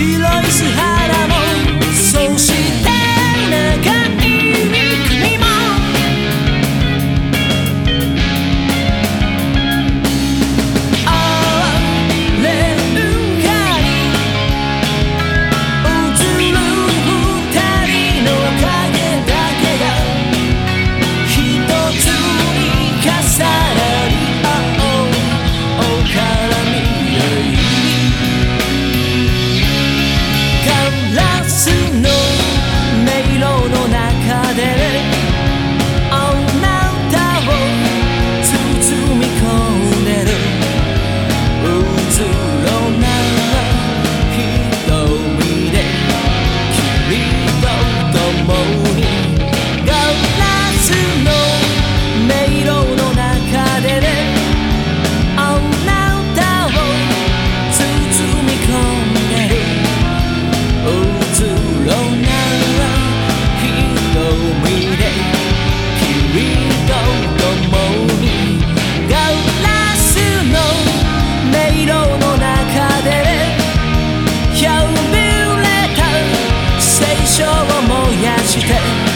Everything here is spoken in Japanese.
she likes to have 情を燃やして